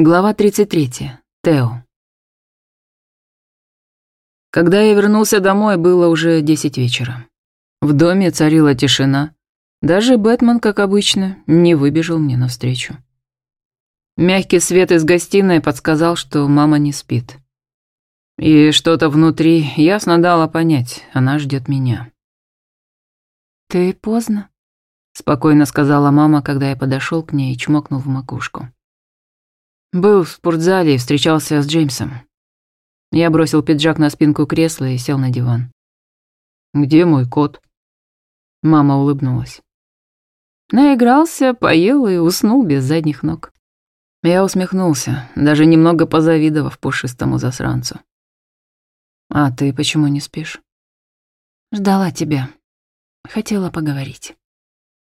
Глава 33. Тео. Когда я вернулся домой, было уже десять вечера. В доме царила тишина. Даже Бэтмен, как обычно, не выбежал мне навстречу. Мягкий свет из гостиной подсказал, что мама не спит. И что-то внутри ясно дало понять, она ждет меня. «Ты поздно», — спокойно сказала мама, когда я подошел к ней и чмокнул в макушку. Был в спортзале и встречался с Джеймсом. Я бросил пиджак на спинку кресла и сел на диван. «Где мой кот?» Мама улыбнулась. Наигрался, поел и уснул без задних ног. Я усмехнулся, даже немного позавидовав пушистому засранцу. «А ты почему не спишь?» «Ждала тебя. Хотела поговорить».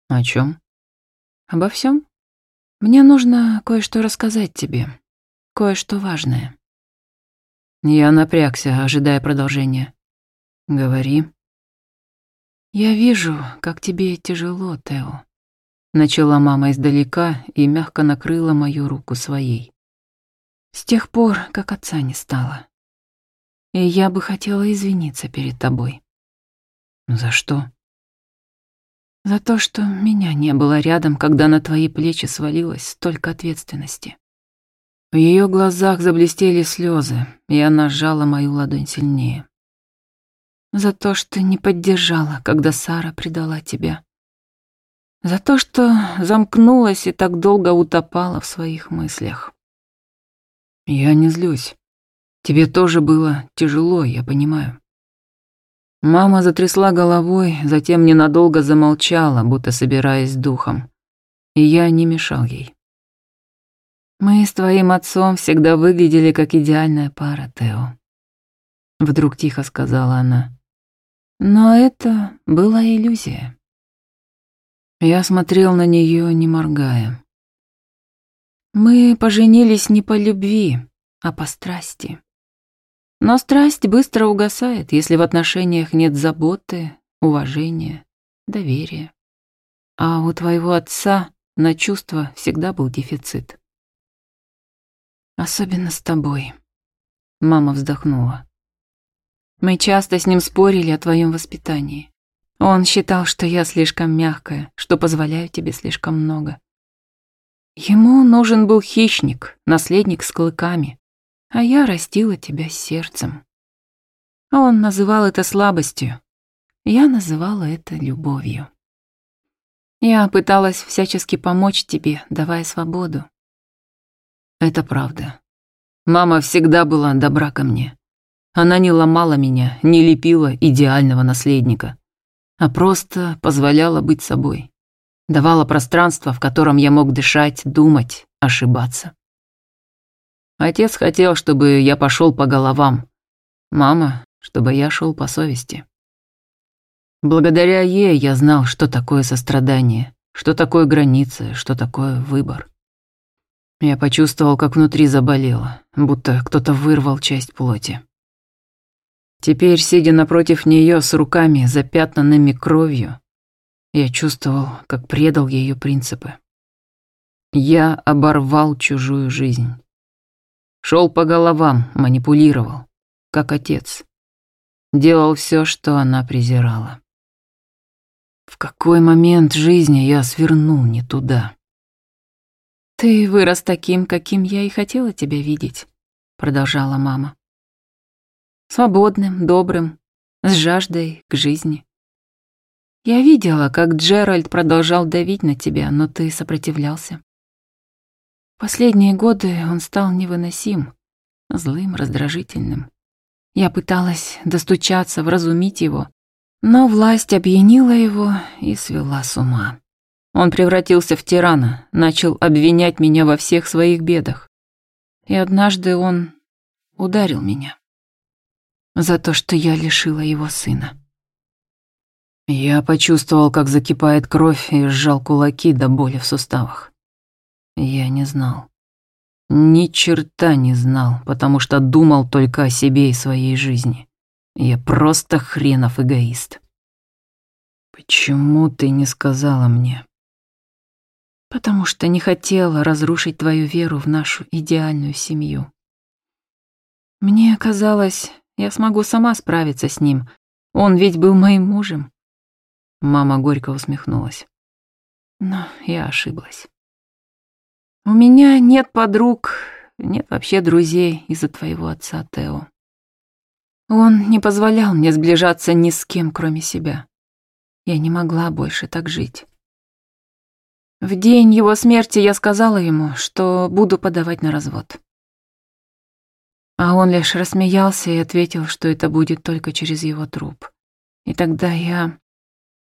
«О чем? «Обо всем. Мне нужно кое-что рассказать тебе. Кое-что важное. Я напрягся, ожидая продолжения. Говори. Я вижу, как тебе тяжело, Тео. Начала мама издалека и мягко накрыла мою руку своей. С тех пор, как отца не стало. И я бы хотела извиниться перед тобой. За что? За то, что меня не было рядом, когда на твои плечи свалилось столько ответственности. В ее глазах заблестели слезы, и она сжала мою ладонь сильнее. За то, что не поддержала, когда Сара предала тебя. За то, что замкнулась и так долго утопала в своих мыслях. Я не злюсь. Тебе тоже было тяжело, я понимаю. Мама затрясла головой, затем ненадолго замолчала, будто собираясь духом. И я не мешал ей. «Мы с твоим отцом всегда выглядели как идеальная пара, Тео», — вдруг тихо сказала она. «Но это была иллюзия». Я смотрел на нее, не моргая. «Мы поженились не по любви, а по страсти. Но страсть быстро угасает, если в отношениях нет заботы, уважения, доверия. А у твоего отца на чувства всегда был дефицит. Особенно с тобой. Мама вздохнула. Мы часто с ним спорили о твоем воспитании. Он считал, что я слишком мягкая, что позволяю тебе слишком много. Ему нужен был хищник, наследник с клыками, а я растила тебя сердцем. Он называл это слабостью, я называла это любовью. Я пыталась всячески помочь тебе, давая свободу. Это правда. Мама всегда была добра ко мне. Она не ломала меня, не лепила идеального наследника, а просто позволяла быть собой. Давала пространство, в котором я мог дышать, думать, ошибаться. Отец хотел, чтобы я пошел по головам. Мама, чтобы я шел по совести. Благодаря ей я знал, что такое сострадание, что такое границы, что такое выбор. Я почувствовал, как внутри заболело, будто кто-то вырвал часть плоти. Теперь, сидя напротив нее с руками, запятнанными кровью, я чувствовал, как предал ее принципы. Я оборвал чужую жизнь. Шел по головам, манипулировал, как отец. Делал все, что она презирала. В какой момент жизни я свернул не туда? «Ты вырос таким, каким я и хотела тебя видеть», — продолжала мама. «Свободным, добрым, с жаждой к жизни. Я видела, как Джеральд продолжал давить на тебя, но ты сопротивлялся. Последние годы он стал невыносим, злым, раздражительным. Я пыталась достучаться, вразумить его, но власть опьянила его и свела с ума. Он превратился в тирана, начал обвинять меня во всех своих бедах. И однажды он ударил меня за то, что я лишила его сына. Я почувствовал, как закипает кровь и сжал кулаки до боли в суставах. Я не знал. Ни черта не знал, потому что думал только о себе и своей жизни. Я просто хренов эгоист. Почему ты не сказала мне? потому что не хотела разрушить твою веру в нашу идеальную семью. Мне казалось, я смогу сама справиться с ним. Он ведь был моим мужем. Мама горько усмехнулась. Но я ошиблась. У меня нет подруг, нет вообще друзей из-за твоего отца Тео. Он не позволял мне сближаться ни с кем, кроме себя. Я не могла больше так жить. В день его смерти я сказала ему, что буду подавать на развод. А он лишь рассмеялся и ответил, что это будет только через его труп. И тогда я...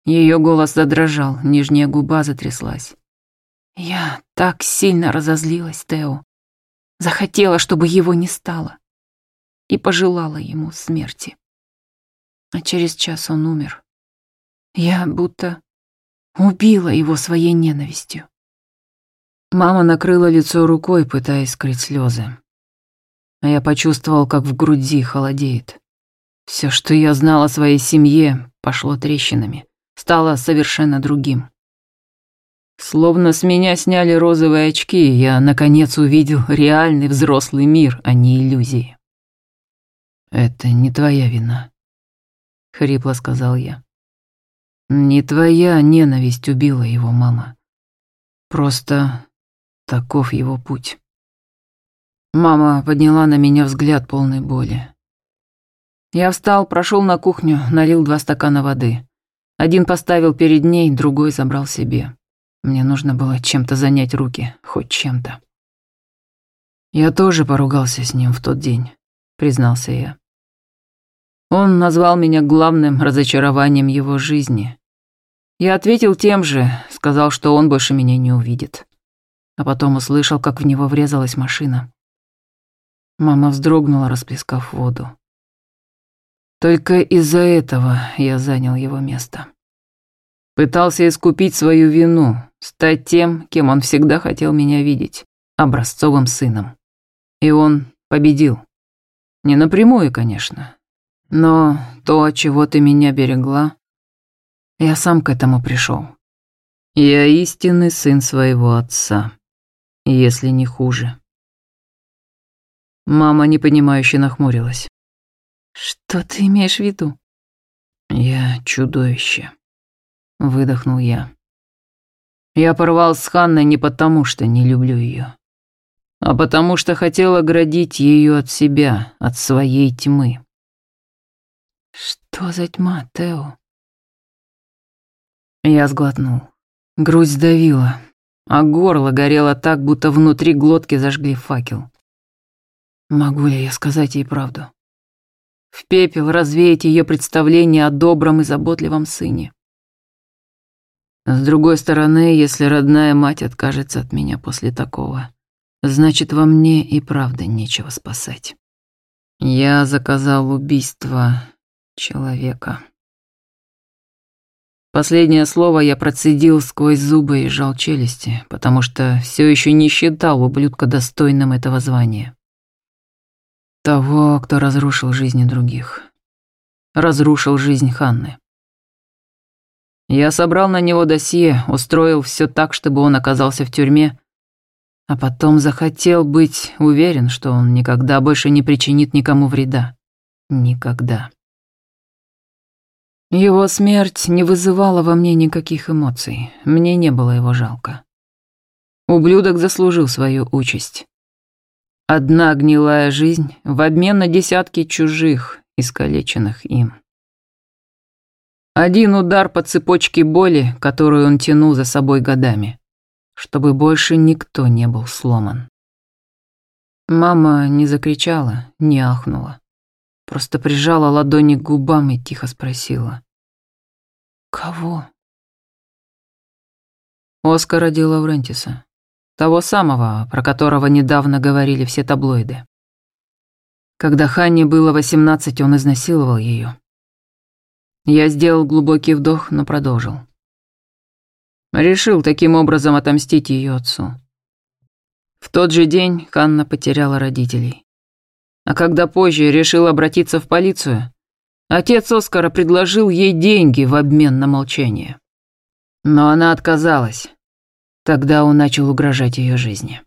Ее голос задрожал, нижняя губа затряслась. Я так сильно разозлилась, Тео. Захотела, чтобы его не стало. И пожелала ему смерти. А через час он умер. Я будто убила его своей ненавистью. Мама накрыла лицо рукой, пытаясь скрыть слезы. А я почувствовал, как в груди холодеет. Все, что я знал о своей семье, пошло трещинами стало совершенно другим. Словно с меня сняли розовые очки, я, наконец, увидел реальный взрослый мир, а не иллюзии. «Это не твоя вина», — хрипло сказал я. «Не твоя ненависть убила его, мама. Просто таков его путь». Мама подняла на меня взгляд полной боли. Я встал, прошел на кухню, налил два стакана воды. Один поставил перед ней, другой забрал себе. Мне нужно было чем-то занять руки, хоть чем-то. Я тоже поругался с ним в тот день, признался я. Он назвал меня главным разочарованием его жизни. Я ответил тем же, сказал, что он больше меня не увидит. А потом услышал, как в него врезалась машина. Мама вздрогнула, расплескав воду. Только из-за этого я занял его место. Пытался искупить свою вину, стать тем, кем он всегда хотел меня видеть, образцовым сыном. И он победил. Не напрямую, конечно. Но то, от чего ты меня берегла, я сам к этому пришел. Я истинный сын своего отца, если не хуже. Мама непонимающе нахмурилась. «Что ты имеешь в виду?» «Я чудовище», — выдохнул я. «Я порвал с Ханной не потому, что не люблю ее, а потому что хотел оградить ее от себя, от своей тьмы». «Что за тьма, Тео?» Я сглотнул. Грудь сдавила, а горло горело так, будто внутри глотки зажгли факел. Могу ли я сказать ей правду? в пепел развеять ее представление о добром и заботливом сыне. С другой стороны, если родная мать откажется от меня после такого, значит, во мне и правда нечего спасать. Я заказал убийство человека. Последнее слово я процедил сквозь зубы и сжал челюсти, потому что все еще не считал ублюдка достойным этого звания. Того, кто разрушил жизни других. Разрушил жизнь Ханны. Я собрал на него досье, устроил все так, чтобы он оказался в тюрьме, а потом захотел быть уверен, что он никогда больше не причинит никому вреда. Никогда. Его смерть не вызывала во мне никаких эмоций, мне не было его жалко. Ублюдок заслужил свою участь. Одна гнилая жизнь в обмен на десятки чужих, искалеченных им. Один удар по цепочке боли, которую он тянул за собой годами, чтобы больше никто не был сломан. Мама не закричала, не ахнула. Просто прижала ладони к губам и тихо спросила. «Кого?» Оскара Ди Лаврентиса. Того самого, про которого недавно говорили все таблоиды. Когда Ханне было восемнадцать, он изнасиловал ее. Я сделал глубокий вдох, но продолжил. Решил таким образом отомстить ее отцу. В тот же день Ханна потеряла родителей. А когда позже решил обратиться в полицию, отец Оскара предложил ей деньги в обмен на молчание. Но она отказалась. Тогда он начал угрожать ее жизни.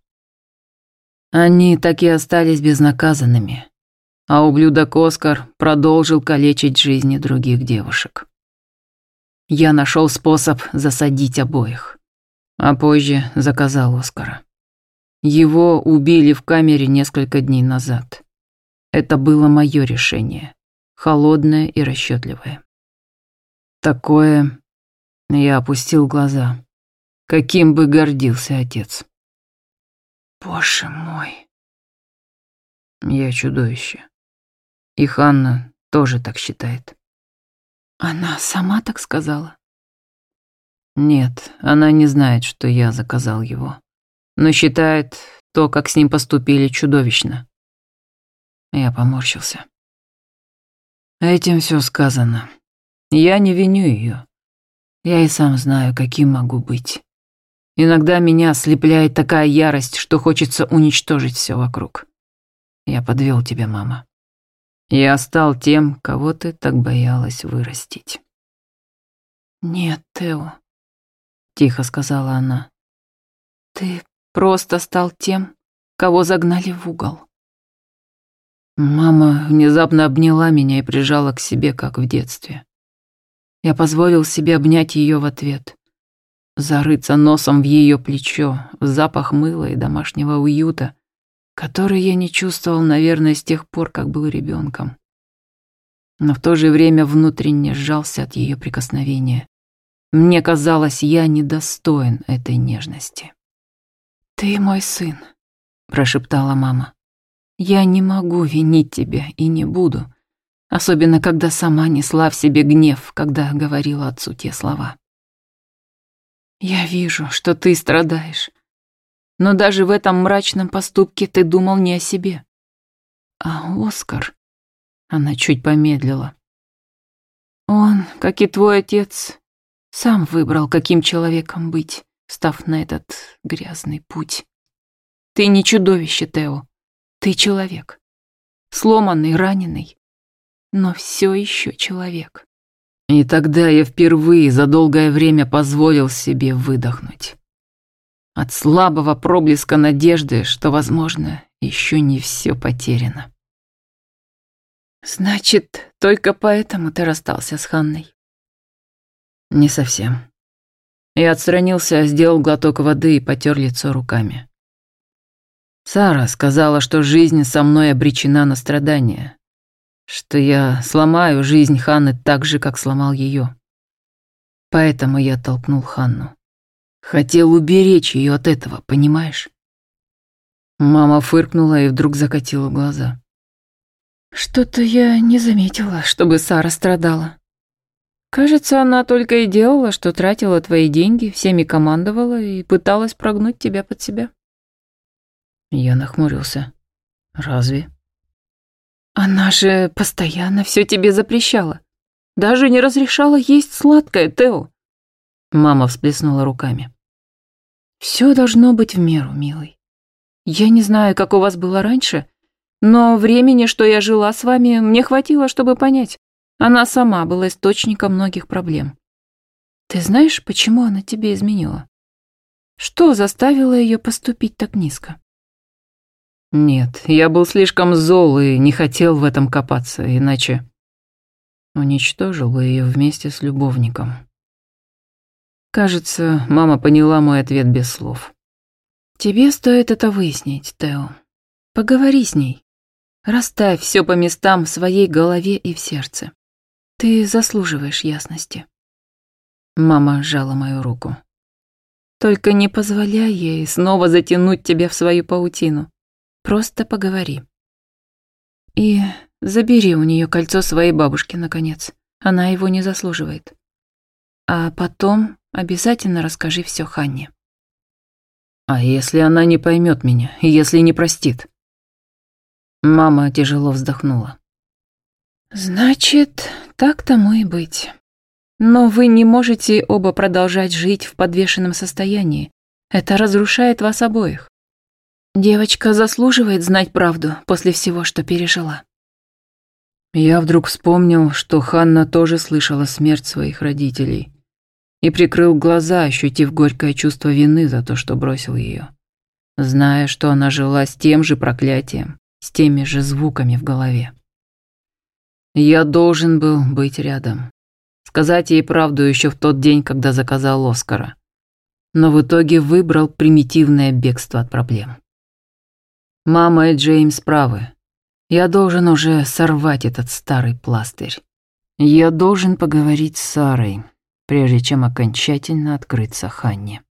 Они так и остались безнаказанными, а ублюдок Оскар продолжил калечить жизни других девушек. Я нашел способ засадить обоих, а позже заказал Оскара. Его убили в камере несколько дней назад. Это было мое решение, холодное и расчетливое. Такое я опустил глаза. Каким бы гордился отец. Боже мой. Я чудовище. И Ханна тоже так считает. Она сама так сказала? Нет, она не знает, что я заказал его. Но считает то, как с ним поступили, чудовищно. Я поморщился. Этим все сказано. Я не виню ее. Я и сам знаю, каким могу быть. Иногда меня ослепляет такая ярость, что хочется уничтожить все вокруг. Я подвел тебя, мама. Я стал тем, кого ты так боялась вырастить. «Нет, Тео», — тихо сказала она. «Ты просто стал тем, кого загнали в угол». Мама внезапно обняла меня и прижала к себе, как в детстве. Я позволил себе обнять ее в ответ, зарыться носом в ее плечо, в запах мыла и домашнего уюта, который я не чувствовал, наверное, с тех пор, как был ребенком. Но в то же время внутренне сжался от ее прикосновения. Мне казалось, я недостоин этой нежности. «Ты мой сын», — прошептала мама. «Я не могу винить тебя и не буду, особенно когда сама несла в себе гнев, когда говорила отцу те слова. Я вижу, что ты страдаешь, но даже в этом мрачном поступке ты думал не о себе. А Оскар... Она чуть помедлила. Он, как и твой отец, сам выбрал, каким человеком быть, став на этот грязный путь. Ты не чудовище, Тео. Ты человек. Сломанный, раненый, но все еще человек. И тогда я впервые за долгое время позволил себе выдохнуть от слабого проблеска надежды, что, возможно, еще не все потеряно. «Значит, только поэтому ты расстался с Ханной?» «Не совсем». Я отстранился, сделал глоток воды и потер лицо руками. Сара сказала, что жизнь со мной обречена на страдания, что я сломаю жизнь Ханны так же, как сломал ее. Поэтому я толкнул Ханну. Хотел уберечь ее от этого, понимаешь? Мама фыркнула и вдруг закатила глаза. Что-то я не заметила, чтобы Сара страдала. Кажется, она только и делала, что тратила твои деньги, всеми командовала и пыталась прогнуть тебя под себя. Я нахмурился. Разве? Она же постоянно все тебе запрещала. Даже не разрешала есть сладкое, Тео. Мама всплеснула руками. Все должно быть в меру, милый. Я не знаю, как у вас было раньше, но времени, что я жила с вами, мне хватило, чтобы понять. Она сама была источником многих проблем. Ты знаешь, почему она тебе изменила? Что заставило ее поступить так низко? Нет, я был слишком зол и не хотел в этом копаться, иначе уничтожил бы ее вместе с любовником. Кажется, мама поняла мой ответ без слов. Тебе стоит это выяснить, Тео. Поговори с ней. Расставь все по местам в своей голове и в сердце. Ты заслуживаешь ясности. Мама сжала мою руку. Только не позволяй ей снова затянуть тебя в свою паутину. Просто поговори. И забери у нее кольцо своей бабушки, наконец. Она его не заслуживает. А потом Обязательно расскажи все Ханне. А если она не поймет меня, если не простит? Мама тяжело вздохнула. Значит, так тому и быть. Но вы не можете оба продолжать жить в подвешенном состоянии. Это разрушает вас обоих. Девочка заслуживает знать правду после всего, что пережила. Я вдруг вспомнил, что Ханна тоже слышала смерть своих родителей и прикрыл глаза, ощутив горькое чувство вины за то, что бросил ее, зная, что она жила с тем же проклятием, с теми же звуками в голове. Я должен был быть рядом, сказать ей правду еще в тот день, когда заказал Оскара, но в итоге выбрал примитивное бегство от проблем. Мама и Джеймс правы. Я должен уже сорвать этот старый пластырь. Я должен поговорить с Сарой, прежде чем окончательно открыться Ханне.